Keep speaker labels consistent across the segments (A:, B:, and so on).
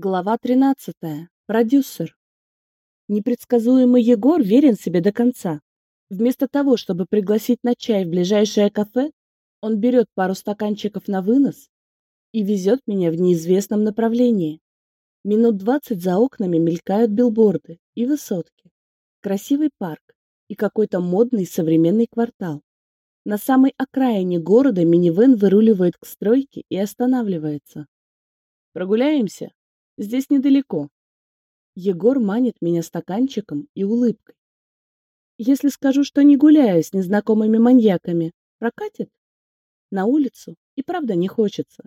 A: Глава 13. Продюсер. Непредсказуемый Егор верен себе до конца. Вместо того, чтобы пригласить на чай в ближайшее кафе, он берет пару стаканчиков на вынос и везет меня в неизвестном направлении. Минут двадцать за окнами мелькают билборды и высотки, красивый парк и какой-то модный современный квартал. На самой окраине города минивэн выруливает к стройке и останавливается. «Прогуляемся?» Здесь недалеко. Егор манит меня стаканчиком и улыбкой. Если скажу, что не гуляю с незнакомыми маньяками, прокатит? На улицу и правда не хочется.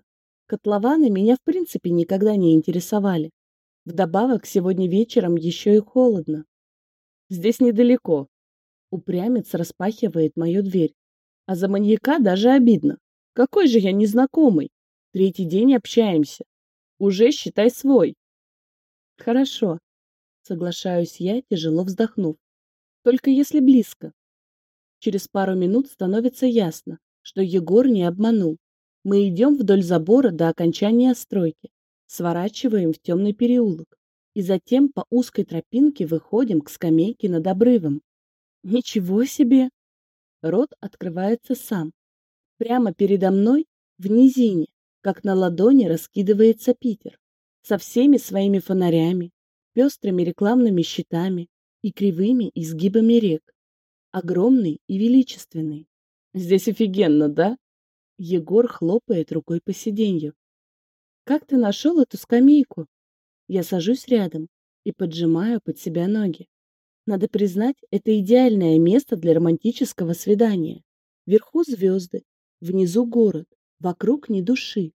A: Котлованы меня в принципе никогда не интересовали. Вдобавок, сегодня вечером еще и холодно. Здесь недалеко. Упрямец распахивает мою дверь. А за маньяка даже обидно. Какой же я незнакомый. Третий день общаемся. Уже считай свой. Хорошо, соглашаюсь я, тяжело вздохнув. Только если близко. Через пару минут становится ясно, что Егор не обманул. Мы идем вдоль забора до окончания стройки, сворачиваем в темный переулок и затем по узкой тропинке выходим к скамейке над обрывом. Ничего себе! Рот открывается сам. Прямо передо мной, в низине, как на ладони раскидывается Питер со всеми своими фонарями, пестрыми рекламными щитами и кривыми изгибами рек. Огромный и величественный. Здесь офигенно, да? Егор хлопает рукой по сиденью. Как ты нашел эту скамейку? Я сажусь рядом и поджимаю под себя ноги. Надо признать, это идеальное место для романтического свидания. Вверху звезды, внизу город, Вокруг ни души.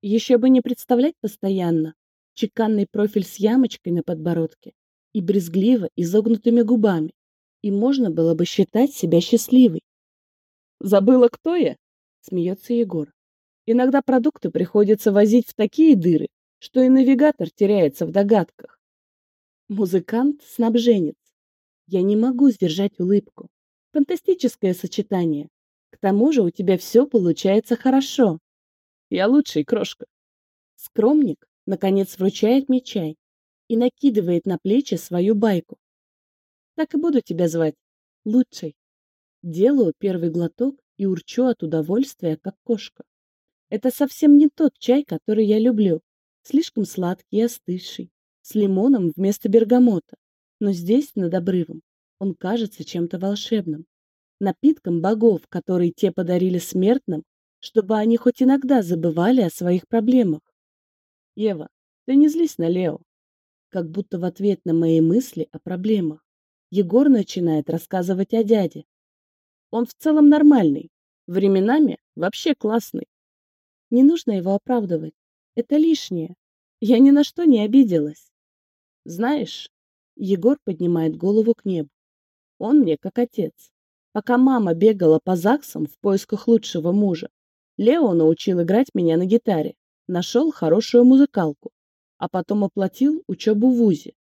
A: Еще бы не представлять постоянно чеканный профиль с ямочкой на подбородке и брезгливо изогнутыми губами, и можно было бы считать себя счастливой. «Забыла, кто я?» — смеется Егор. «Иногда продукты приходится возить в такие дыры, что и навигатор теряется в догадках. Музыкант-снабженец. Я не могу сдержать улыбку. Фантастическое сочетание. К тому же у тебя все получается хорошо. Я лучший, крошка. Скромник, наконец, вручает мне чай и накидывает на плечи свою байку. Так и буду тебя звать. Лучший. Делаю первый глоток и урчу от удовольствия, как кошка. Это совсем не тот чай, который я люблю. Слишком сладкий и остывший, с лимоном вместо бергамота. Но здесь, над обрывом, он кажется чем-то волшебным напитком богов, который те подарили смертным, чтобы они хоть иногда забывали о своих проблемах. Ева, ты не злись на Лео. Как будто в ответ на мои мысли о проблемах, Егор начинает рассказывать о дяде. Он в целом нормальный, временами вообще классный. Не нужно его оправдывать, это лишнее. Я ни на что не обиделась. Знаешь, Егор поднимает голову к небу. Он мне как отец. Пока мама бегала по ЗАГСам в поисках лучшего мужа, Лео научил играть меня на гитаре, нашел хорошую музыкалку, а потом оплатил учебу в ВУЗе.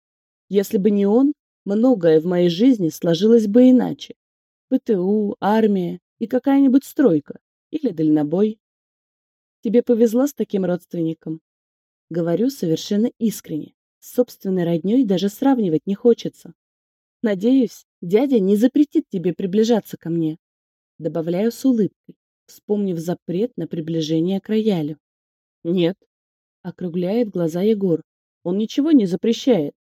A: Если бы не он, многое в моей жизни сложилось бы иначе. ПТУ, армия и какая-нибудь стройка или дальнобой. Тебе повезло с таким родственником. Говорю совершенно искренне. С собственной роднёй даже сравнивать не хочется. Надеюсь, дядя не запретит тебе приближаться ко мне. Добавляю с улыбкой, вспомнив запрет на приближение к роялю. Нет. Округляет глаза Егор. Он ничего не запрещает.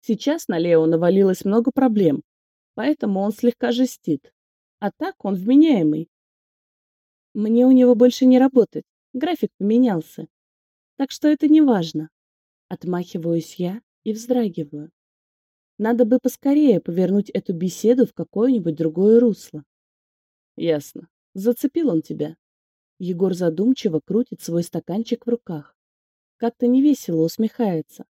A: Сейчас на Лео навалилось много проблем, поэтому он слегка жестит. А так он вменяемый. Мне у него больше не работать. График поменялся. Так что это не важно. Отмахиваюсь я и вздрагиваю. Надо бы поскорее повернуть эту беседу в какое-нибудь другое русло. Ясно. Зацепил он тебя. Егор задумчиво крутит свой стаканчик в руках. Как-то невесело усмехается.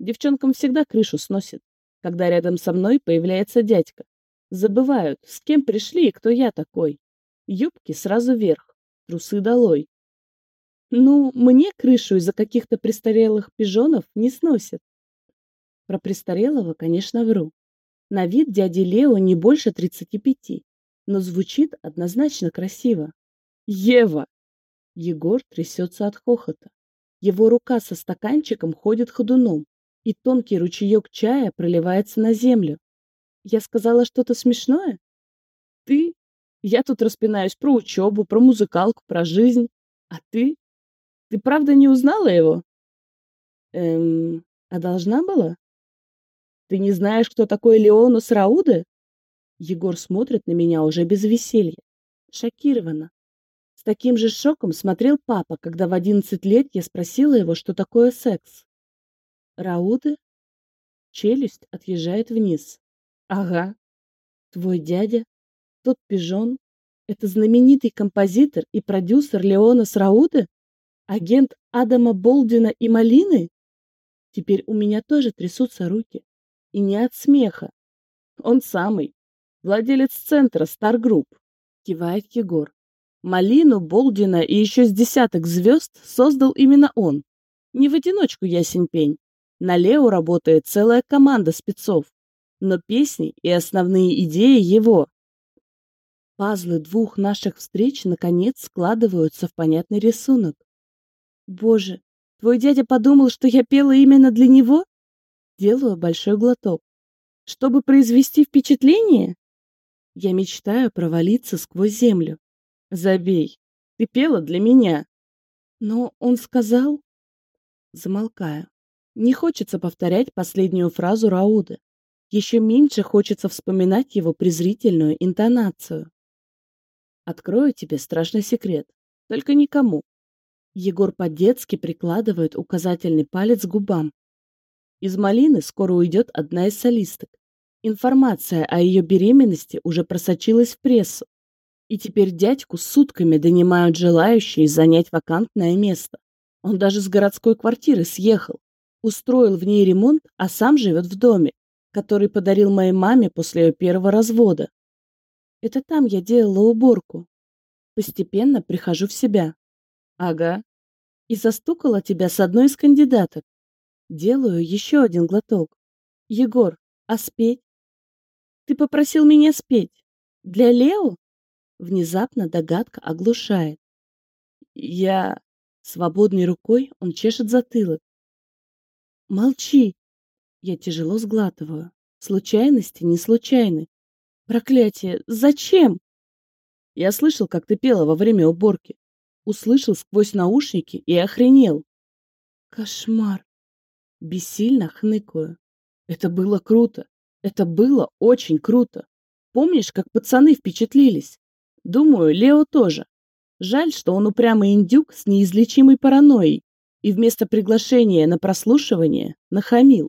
A: Девчонкам всегда крышу сносит, когда рядом со мной появляется дядька. Забывают, с кем пришли и кто я такой. Юбки сразу вверх, трусы долой. Ну, мне крышу из-за каких-то престарелых пижонов не сносят. Про престарелого, конечно, вру. На вид дяди Лео не больше 35, но звучит однозначно красиво. Ева! Егор трясется от хохота. Его рука со стаканчиком ходит ходуном, и тонкий ручеек чая проливается на землю. Я сказала что-то смешное? Ты? Я тут распинаюсь про учебу, про музыкалку, про жизнь. А ты? Ты правда не узнала его? Эм, а должна была? Ты не знаешь, кто такой Леонус Рауде? Егор смотрит на меня уже без веселья. Шокированно. С таким же шоком смотрел папа, когда в одиннадцать лет я спросила его, что такое секс. Рауды? Челюсть отъезжает вниз. Ага. Твой дядя? Тот пижон? Это знаменитый композитор и продюсер Леонас Рауды? Агент Адама Болдина и Малины? Теперь у меня тоже трясутся руки. И не от смеха. Он самый. Владелец центра Group. Кивает Егор. Малину, Болдина и еще с десяток звезд создал именно он. Не в одиночку ясень пень. На Лео работает целая команда спецов. Но песни и основные идеи его. Пазлы двух наших встреч наконец складываются в понятный рисунок. Боже, твой дядя подумал, что я пела именно для него? Делаю большой глоток. Чтобы произвести впечатление? Я мечтаю провалиться сквозь землю. Забей. Ты пела для меня. Но он сказал... Замолкаю. Не хочется повторять последнюю фразу Рауда. Еще меньше хочется вспоминать его презрительную интонацию. Открою тебе страшный секрет. Только никому. Егор по-детски прикладывает указательный палец к губам. Из малины скоро уйдет одна из солисток. Информация о ее беременности уже просочилась в прессу. И теперь дядьку сутками донимают желающие занять вакантное место. Он даже с городской квартиры съехал, устроил в ней ремонт, а сам живет в доме, который подарил моей маме после ее первого развода. Это там я делала уборку. Постепенно прихожу в себя. Ага. И застукала тебя с одной из кандидаток. Делаю еще один глоток. Егор, а спеть? Ты попросил меня спеть. Для Лео? Внезапно догадка оглушает. Я... Свободной рукой он чешет затылок. Молчи. Я тяжело сглатываю. Случайности не случайны. Проклятие, зачем? Я слышал, как ты пела во время уборки. Услышал сквозь наушники и охренел. Кошмар. Бессильно хныкаю. Это было круто. Это было очень круто. Помнишь, как пацаны впечатлились? Думаю, Лео тоже. Жаль, что он упрямый индюк с неизлечимой паранойей и вместо приглашения на прослушивание нахамил.